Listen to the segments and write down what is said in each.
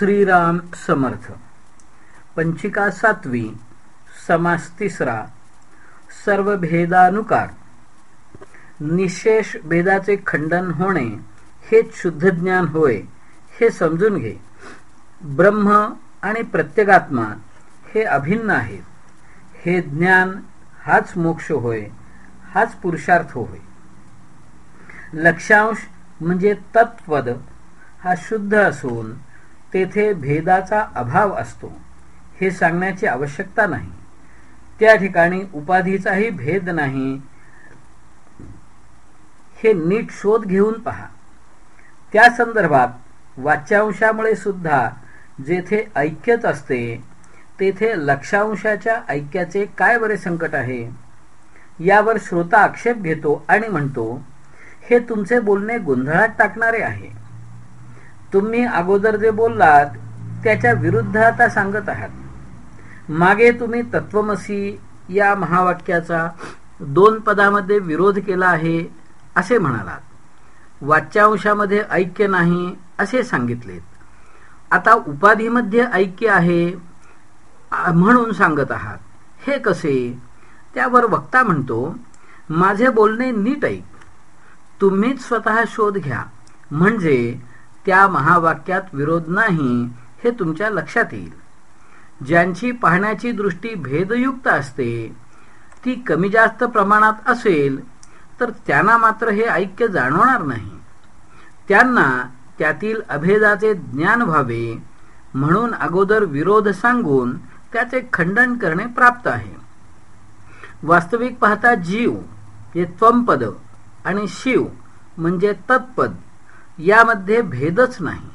श्रीराम समर्थ. पंचिका सातवी समास तिसरा. सर्व भेदानुकार निशेष भेदाचे खंडन होणे हेच शुद्ध ज्ञान होय हे समजून घे. ब्रह्म आणि प्रत्येगात्मा हे अभिन्न आहेत. हे ज्ञान हाच मोक्ष होय हाच पुरुषार्थ होय. लक्षांश म्हणजे तत्पद हा शुद्ध असून तेथे भेदाचा अभाव असतो. हे सांगण्याची आवश्यकता नाही. त्या ठिकाणी उपाधीचाही भेद नाही. हे नीट शोध घेऊन पहा. त्या संदर्भात वाच्यांशामुळे सुद्धा जेथे ऐक्यच असते तेथे लक्षांशाच्या ऐक्याचे काय बरे संकट आहे? यावर श्रोता आक्षेप घेतो आणि म्हणतो हे तुमचे बोलणे गोंधळात टाकणारे आहे. तुम्ही अगोदर जे बोललात त्याच्या विरुद्ध आता सांगत आहात. मागे तुम्ही तत्वमसी या महावाक्याचा दोन पदामध्ये विरोध केला आहे असे म्हणालात. वाच्यांशामध्ये ऐक्य नाही असे सांगितलेत. आता उपाधीमध्ये ऐक्य आहे म्हणून सांगत आहात. हे कसे? त्यावर वक्ता म्हणतो माझे बोलणे नीट ऐक. तुम्हीच स्वतः शोध घ्या. म्हणजे त्या महावाक्यात विरोध नाही हे तुमच्या लक्षात येईल. ज्यांची पाहण्याची दृष्टी भेदयुक्त असते ती कमी जास्त प्रमाणात असेल तर त्यांना मात्र हे ऐक्य जाणवणार नाही. त्यांना त्यातील अभेदाचे ज्ञान व्हावे म्हणून अगोदर विरोध सांगून त्याचे खंडन करणे प्राप्त आहे. वास्तविक पाहता जीव हे त्वंपद आणि शिव म्हणजे तत्पद यामध्ये भेदच नाही.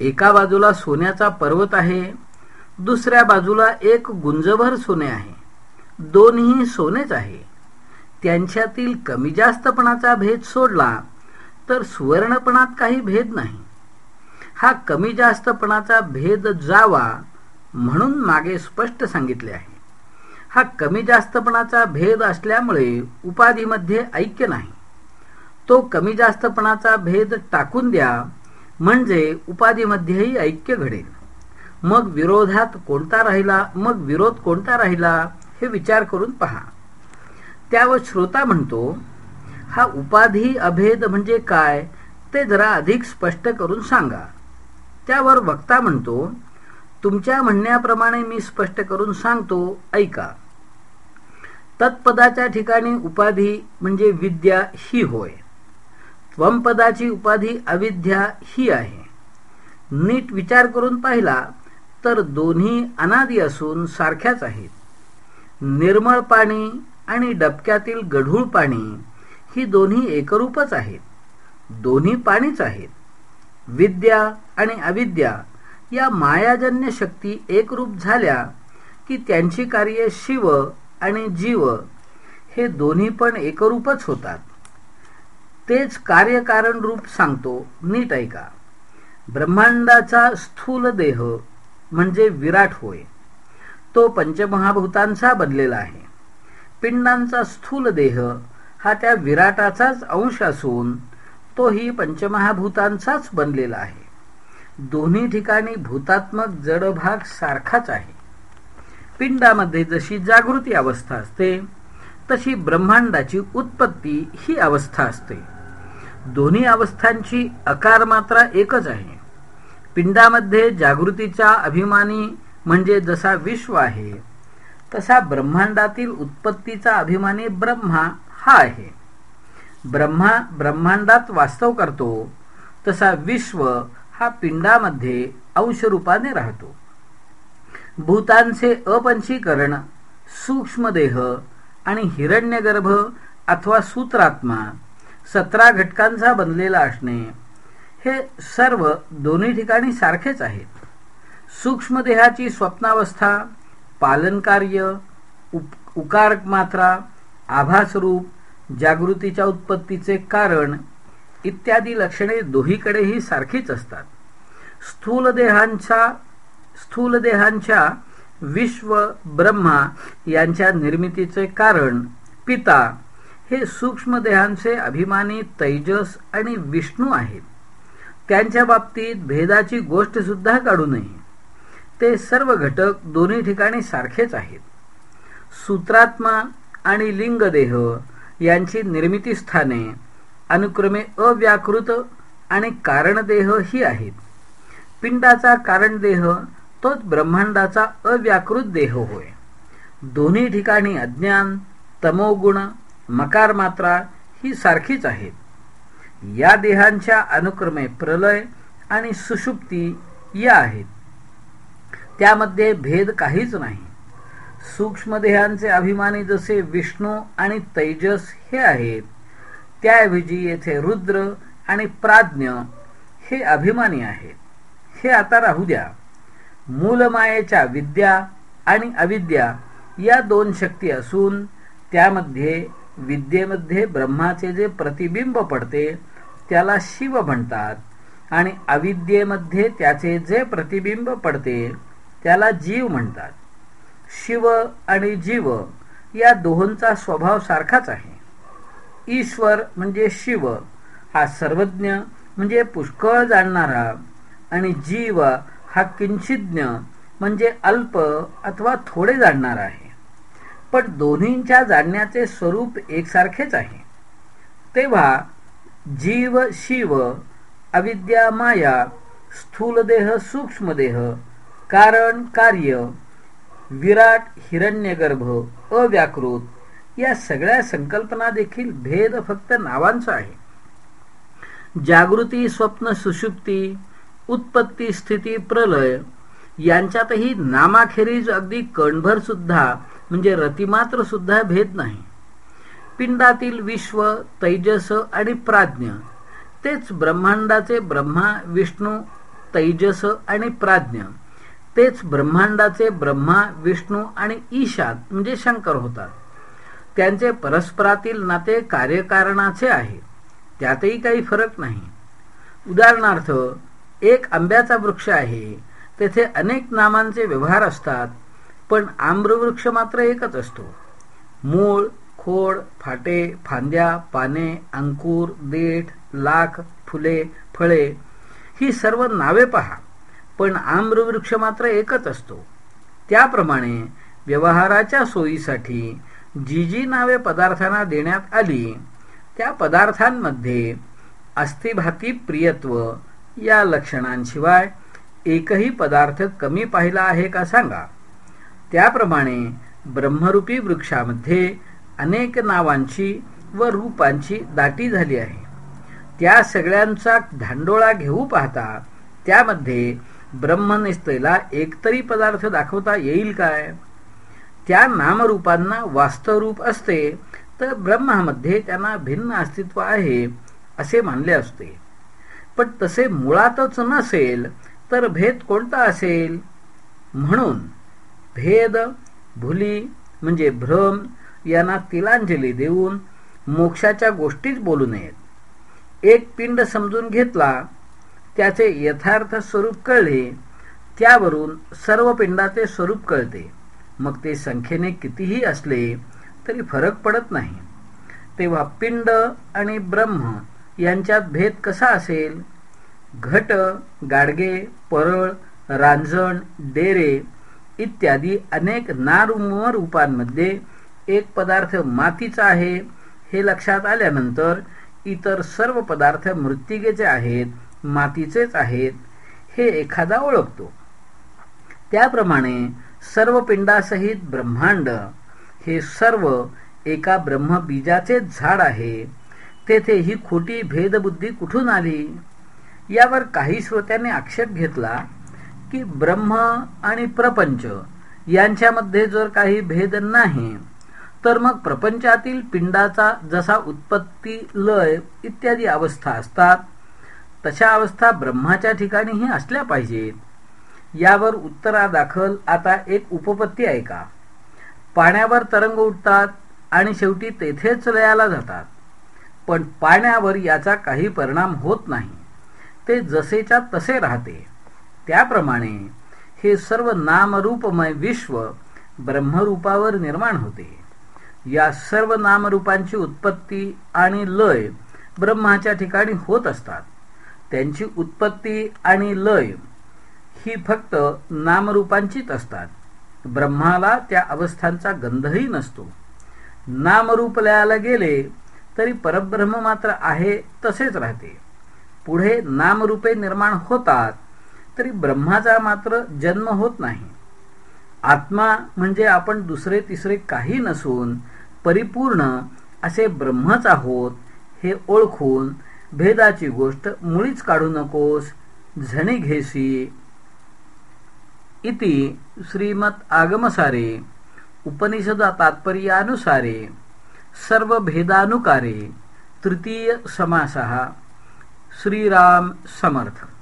एका बाजूला सोन्याचा पर्वत आहे दुसऱ्या बाजूला एक गुंजभर सोने आहे. दोन्ही सोनेच आहे. त्यांच्यातील कमी जास्तपणाचा भेद सोडला तर सुवर्णपणात काही भेद नाही. हा कमी जास्तपणाचा भेद जावा म्हणून मागे स्पष्ट सांगितले आहे. हा कमी जास्तपणाचा भेद असल्यामुळे उपाधीमध्ये ऐक्य नाही. तो कमी जास्तपणाचा भेद टाकून द्या म्हणजे उपाधीमध्येही ऐक्य घडेल. मग विरोधात कोणता राहिला मग विरोध कोणता राहिला हे विचार करून पहा. त्यावर श्रोता म्हणतो हा उपाधी अभेद म्हणजे काय ते जरा अधिक स्पष्ट करून सांगा. त्यावर वक्ता म्हणतो तुमच्या म्हणण्याप्रमाणे मी स्पष्ट करून सांगतो ऐका. तत्पदाच्या ठिकाणी उपाधी म्हणजे विद्या ही होय. त्वंपदाची उपाधी अविद्या ही आहे. नीट विचार करून पाहिला तर दोन्ही अनादी असून सारख्याच आहेत. निर्मळ पाणी आणि डबक्यातील गढूळ पाणी ही दोन्ही एकरूपच आहेत. दोन्ही पाणीच आहेत. विद्या आणि अविद्या या मायाजन्य शक्ती एकरूप झाल्या की त्यांची कार्ये शिव आणि जीव हे दोन्ही पण एकरूपच होतात. तेच कार्यकारण रूप सांगतो. नीट ऐका. ब्रह्मांडाचा स्थूल देह म्हणजे विराट होय. तो पंचमहाभूतांचा बनलेला आहे. पिंडांचा स्थूल देह हा त्या विराटाचाच अंश असून तोही पंचमहाभूतांचाच बनलेला आहे. दोन्ही ठिकाणी भूतात्मक जडभाग सारखाच आहे. पिंडामध्ये जशी जागृती अवस्था असते तशी ब्रह्मांडाची उत्पत्ती ही अवस्था असते. दोन्ही अवस्थांची अकार मात्रा एकच आहे. पिंडामध्ये जागृतीचा अभिमानी म्हणजे जसा विश्व आहे तसा ब्रह्मांडातील उत्पत्तीचा अभिमानी ब्रह्मा हा आहे. ब्रह्मा ब्रह्मांडात वास्तव करतो तसा विश्व हा पिंडामध्ये अंशरूपाने राहतो. भूतांचे अपंचीकरण सूक्ष्मदेह आणि हिरण्यगर्भ अथवा सूत्रात्मा सतरा घटकांचा बनलेला असणे हे सर्व दोन्ही ठिकाणी सारखेच आहेत. सूक्ष्मदेहाची स्वप्नावस्था पालनकार्य उकार मात्रा आभासरूप जागृतीच्या उत्पत्तीचे कारण इत्यादी लक्षणे दोहीकडेही सारखीच असतात. स्थूलदेहांच्या स्थूलदेहांच्या विश्व ब्रह्मा यांच्या निर्मितीचे कारण पिता हे सूक्ष्म देहांचे अभिमानी तैजस आणि विष्णू आहेत. त्यांच्या बाबतीत भेदाची गोष्ट सुद्धा काढू नये. ते सर्व घटक दोन्ही ठिकाणी सारखेच आहेत. सूत्रात्मा आणि लिंगदेह यांची निर्मिती स्थाने अनुक्रमे अव्याकृत आणि कारणदेह ही आहेत. पिंडाचा कारणदेह तोच ब्रह्मांडाचा अव्याकृत देह होय. दोन्ही ठिकाणी अज्ञान तमोगुण मकार मात्रा ही सारखीच आहेत या देहांच्या अनुक्रमे प्रलय आणि सुषुप्ती या आहेत. त्यामध्ये भेद काहीच नाही. सूक्ष्म देहांचे अभिमानी जसे विष्णू आणि तैजस हे आहेत त्याऐवजी येथे रुद्र आणि प्राज्ञ हे अभिमानी आहेत. हे आता राहू द्या. मूलमायेच्या विद्या आणि अविद्या या दोन शक्ती असून त्यामध्ये विद्येमध्ये ब्रह्माचे जे प्रतिबिंब पडते त्याला शिव म्हणतात. आणि अविद्येमध्ये त्याचे जे प्रतिबिंब पडते त्याला जीव म्हणतात. शिव आणि जीव या दोहोंचा स्वभाव सारखाच आहे. ईश्वर म्हणजे शिव हा सर्वज्ञ म्हणजे पुष्कळ जाणणारा आणि जीव हा किंचिज्ञ म्हणजे अल्प अथवा थोडे जाणणारा आहे. पण दोन्हींच्या जाणण्याचे स्वरूप एकसारखेच आहे. तेव्हा जीव शिव अविद्या माया स्थूलदेह सूक्ष्मदेह कारण कार्य विराट हिरण्यगर्भ अव्याकृत या सगळ्या संकल्पना देखील भेद फक्त नावांचा आहे. जागृती स्वप्न सुषुप्ती उत्पत्ती स्थिती प्रलय यांच्यातही नामाखेरीज अगदी कणभर सुद्धा म्हणजे रतिमात्र सुद्धा भेद नाही. पिंडातील विश्व तैजस आणि प्राज्ञ तेच ब्रह्मांडाचे ब्रह्मा विष्णू तैजस आणि प्राज्ञ तेच ब्रह्मांडाचे ब्रह्मा विष्णू आणि ईशान म्हणजे शंकर होतात. त्यांचे परस्परातील नाते कार्यकारणाचे आहे त्यातही काही फरक नाही. उदाहरणार्थ एक आंब्याचा वृक्ष आहे तेथे अनेक नामांचे व्यवहार असतात पण आम्रवृक्ष मात्र एकच असतो. मूळ खोड फाटे फांद्या पाने अंकुर देठ लाख फुले फळे ही सर्व नावे पहा पण आम्रवृक्ष मात्र एकच असतो. त्याप्रमाणे व्यवहाराच्या सोयीसाठी जी जी नावे पदार्थांना देण्यात आली त्या पदार्थांमध्ये अस्थिभाती प्रियत्व या लक्षणांशिवाय एकही पदार्थ कमी पाहिला आहे का सांगा. त्याप्रमाणे ब्रह्मरूपी वृक्षामध्ये अनेक नावांची व रूपांची दाटी झाली आहे. त्या सगळ्यांचा धांडोळा घेऊ पाहता त्यामध्ये ब्रह्मनिष्ठेला एकतरी पदार्थ दाखवता येईल काय? त्या नामरूपांना वास्तवरूप असते तर ब्रह्मामध्ये त्यांना भिन्न अस्तित्व आहे असे मानले असते. पण तसे मुळातच नसेल तर भेद कोणता असेल? म्हणून भेद भुली म्हणजे भ्रम यांना तिलांजली देऊन मोक्षाच्या गोष्टीच बोलू नयेत. एक पिंड समजून घेतला त्याचे यथार्थ स्वरूप कळले त्यावरून सर्व पिंडाचे स्वरूप कळते. मग ते संख्येने कितीही असले तरी फरक पडत नाही. तेव्हा पिंड आणि ब्रह्म यांच्यात भेद कसा असेल? घट गाडगे परळ रांजण डेरे इत्यादी अनेक नारुम रूपांमध्ये एक पदार्थ मातीचा आहे. हे लक्षात आल्यानंतर इतर सर्व पदार्थ मृत्तिकेचे आहेत मातीचेच आहेत हे एखादा ओळखतो. त्याप्रमाणे सर्व पिंडासहित ब्रह्मांड हे सर्व एका ब्रह्मबीजाचेच झाड आहे. तेथे ही खोटी भेदबुद्धी कुठून आली? यावर काही श्रोत्यांनी आक्षेप घेतला. की ब्रह्म आणि प्रपंच यांच्यामध्ये जर काही भेद नाही तर मग प्रपंचातील पिंडाचा जसा उत्पत्ती लय इत्यादी अवस्था असतात तशा अवस्था ब्रह्माच्या ठिकाणीही असल्या पाहिजेत. यावर उत्तरादाखल आता एक उपपत्ती ऐका पाण्यावर तरंग उठतात आणि शेवटी तेथेच लयाला जातात. पण पाण्यावर याचा काही परिणाम होत नाही. ते जसेच्या तसे राहते. त्याप्रमाणे हे सर्व नामरूपमय विश्व ब्रह्मरूपावर निर्माण होते. या सर्व नामरूपांची उत्पत्ती आणि लय ब्रह्माच्या ठिकाणी होत असतात. त्यांची उत्पत्ती आणि लय ही फक्त नामरूपांचीच असतात. ब्रह्माला त्या अवस्थांचा गंधही नसतो. नामरूप लयाला गेले तरी परब्रह्म मात्र आहे तसेच राहते. पुढे नामरूपे निर्माण होतात. तरी ब्रह्माचा मात्र जन्म होत नाही. आत्मा म्हणजे आपण दुसरे तिसरे काही नसून परिपूर्ण असे ब्रह्मच आहोत हे ओळखून भेदाची गोष्ट मुळीच काढू नकोस झणी घेसी. इति श्रीमत आगमसारे उपनिषदा तात्पर्यानुसारे सर्व भेदानुकारे तृतीय समासः. श्रीराम समर्थ.